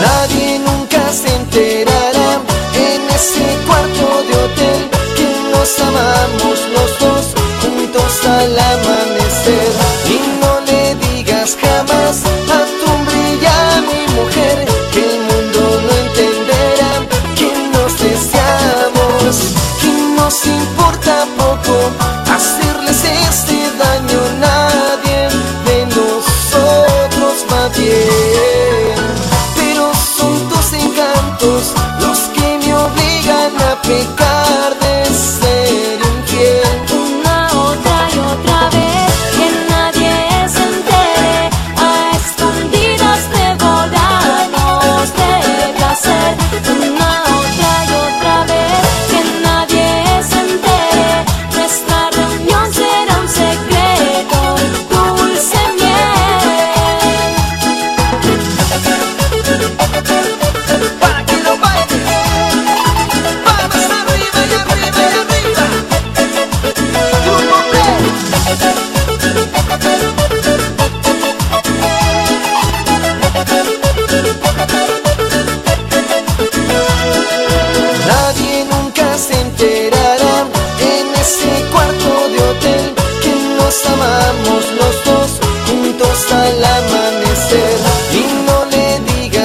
Nadie nunca se enterará en ese cuarto de hotel que nos amamos los dos juntos a la.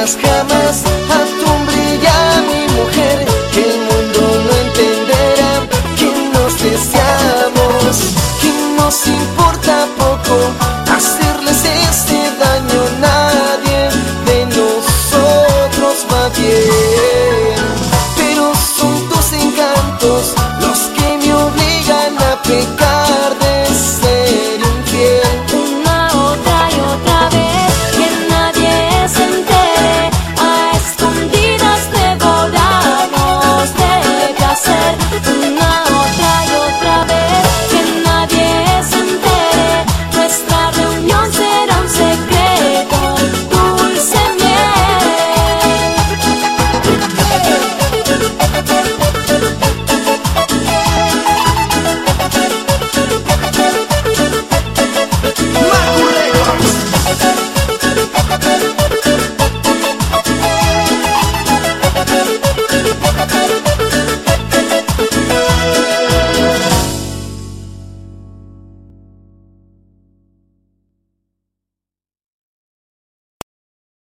jamás, jamás.